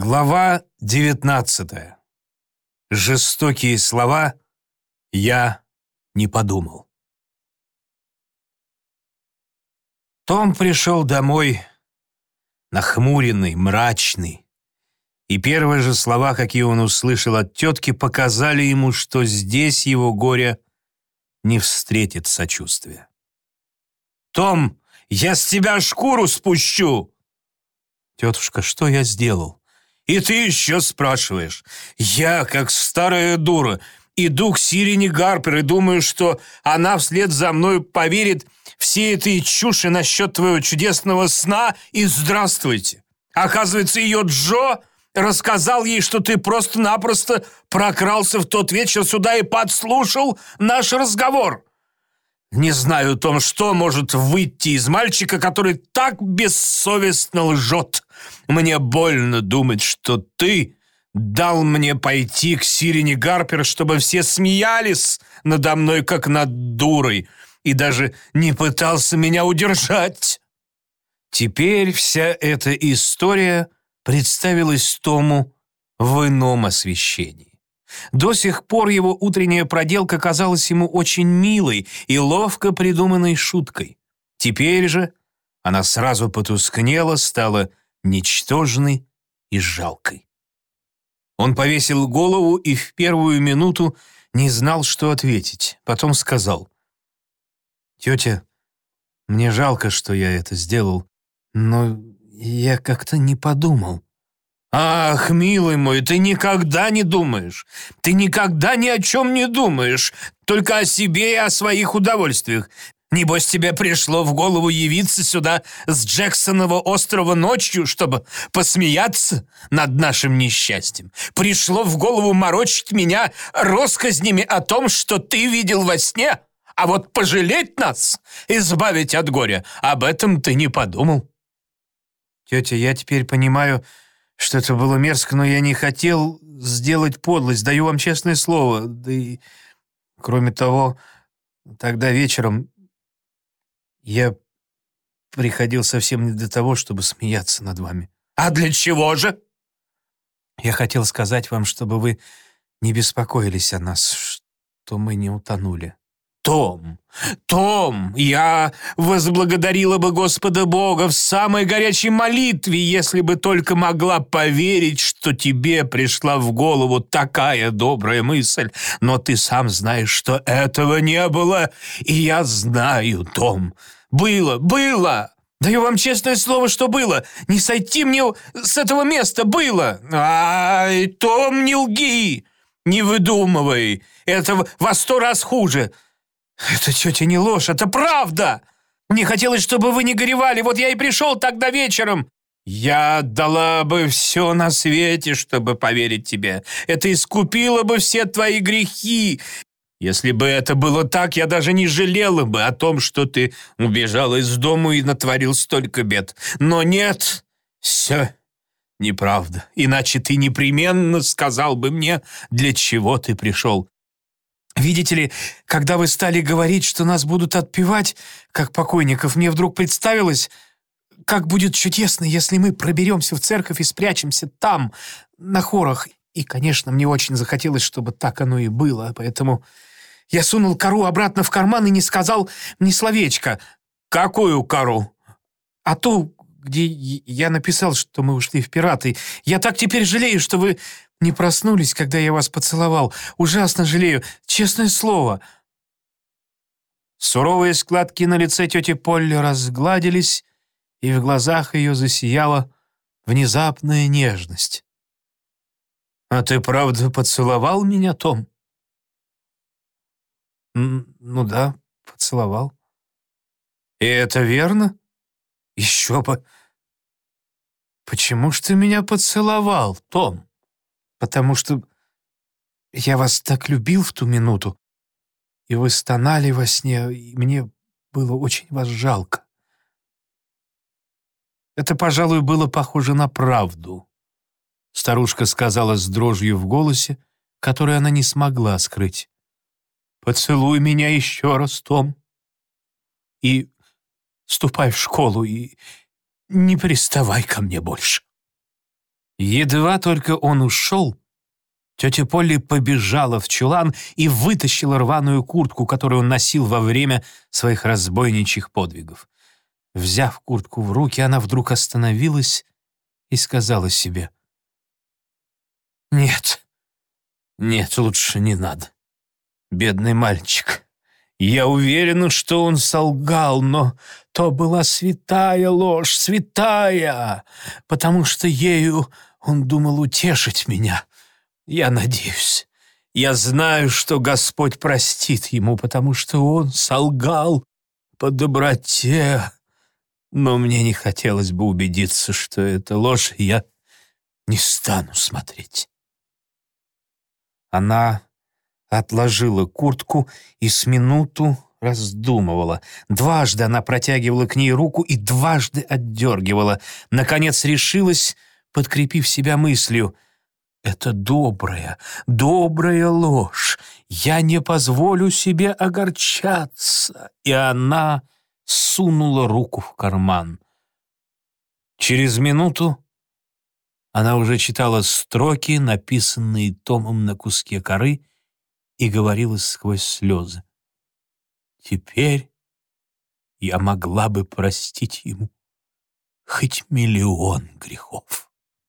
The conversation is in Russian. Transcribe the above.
Глава 19. Жестокие слова «Я не подумал». Том пришел домой нахмуренный, мрачный, и первые же слова, какие он услышал от тетки, показали ему, что здесь его горе не встретит сочувствия. «Том, я с тебя шкуру спущу!» «Тетушка, что я сделал?» И ты еще спрашиваешь. Я, как старая дура, иду к Сирине Гарпер и думаю, что она вслед за мной поверит всей этой чуши насчет твоего чудесного сна и здравствуйте. Оказывается, ее Джо рассказал ей, что ты просто-напросто прокрался в тот вечер сюда и подслушал наш разговор. Не знаю, Том, что может выйти из мальчика, который так бессовестно лжет. Мне больно думать, что ты дал мне пойти к Сирине Гарпер, чтобы все смеялись надо мной, как над дурой, и даже не пытался меня удержать. Теперь вся эта история представилась Тому в ином освещении. До сих пор его утренняя проделка казалась ему очень милой и ловко придуманной шуткой. Теперь же она сразу потускнела, стала ничтожной и жалкой. Он повесил голову и в первую минуту не знал, что ответить. Потом сказал, «Тетя, мне жалко, что я это сделал, но я как-то не подумал». «Ах, милый мой, ты никогда не думаешь. Ты никогда ни о чем не думаешь, только о себе и о своих удовольствиях. Небось, тебе пришло в голову явиться сюда с Джексонова острова ночью, чтобы посмеяться над нашим несчастьем. Пришло в голову морочить меня россказнями о том, что ты видел во сне, а вот пожалеть нас, избавить от горя, об этом ты не подумал». «Тетя, я теперь понимаю, что это было мерзко, но я не хотел сделать подлость, даю вам честное слово. Да и, кроме того, тогда вечером я приходил совсем не для того, чтобы смеяться над вами. А для чего же? Я хотел сказать вам, чтобы вы не беспокоились о нас, что мы не утонули. Том, Том, я возблагодарила бы Господа Бога в самой горячей молитве, если бы только могла поверить, что тебе пришла в голову такая добрая мысль. Но ты сам знаешь, что этого не было, и я знаю, Том. Было, было. Даю вам честное слово, что было. Не сойти мне с этого места было. Ай, Том, не лги, не выдумывай. Это во сто раз хуже. «Это, тетя, не ложь, это правда! Мне хотелось, чтобы вы не горевали, вот я и пришел тогда вечером!» «Я отдала бы все на свете, чтобы поверить тебе. Это искупило бы все твои грехи. Если бы это было так, я даже не жалела бы о том, что ты убежал из дому и натворил столько бед. Но нет, все неправда. Иначе ты непременно сказал бы мне, для чего ты пришел. Видите ли, когда вы стали говорить, что нас будут отпевать, как покойников, мне вдруг представилось, как будет чудесно, если мы проберемся в церковь и спрячемся там, на хорах. И, конечно, мне очень захотелось, чтобы так оно и было, поэтому я сунул кору обратно в карман и не сказал ни словечка. «Какую кору?» «А ту, где я написал, что мы ушли в пираты. Я так теперь жалею, что вы не проснулись, когда я вас поцеловал. Ужасно жалею, честное слово». Суровые складки на лице тети Полли разгладились, и в глазах ее засияла внезапная нежность. «А ты правда поцеловал меня, Том?» «Ну да, поцеловал». «И это верно?» «Еще бы!» «Почему ж ты меня поцеловал, Том?» потому что я вас так любил в ту минуту, и вы стонали во сне, и мне было очень вас жалко. Это, пожалуй, было похоже на правду. Старушка сказала с дрожью в голосе, которую она не смогла скрыть. «Поцелуй меня еще раз, Том, и ступай в школу, и не приставай ко мне больше». Едва только он ушел, тетя Полли побежала в чулан и вытащила рваную куртку, которую он носил во время своих разбойничьих подвигов. Взяв куртку в руки, она вдруг остановилась и сказала себе, «Нет, нет, лучше не надо. Бедный мальчик. Я уверена, что он солгал, но то была святая ложь, святая, потому что ею он думал утешить меня. Я надеюсь. Я знаю, что Господь простит ему, потому что он солгал по доброте. Но мне не хотелось бы убедиться, что это ложь, я не стану смотреть. Она отложила куртку и с минуту раздумывала. Дважды она протягивала к ней руку и дважды отдергивала. Наконец решилась, подкрепив себя мыслью. «Это добрая, добрая ложь. Я не позволю себе огорчаться». И она сунула руку в карман. Через минуту она уже читала строки, написанные Томом на куске коры, и говорила сквозь слезы. Теперь я могла бы простить ему хоть миллион грехов.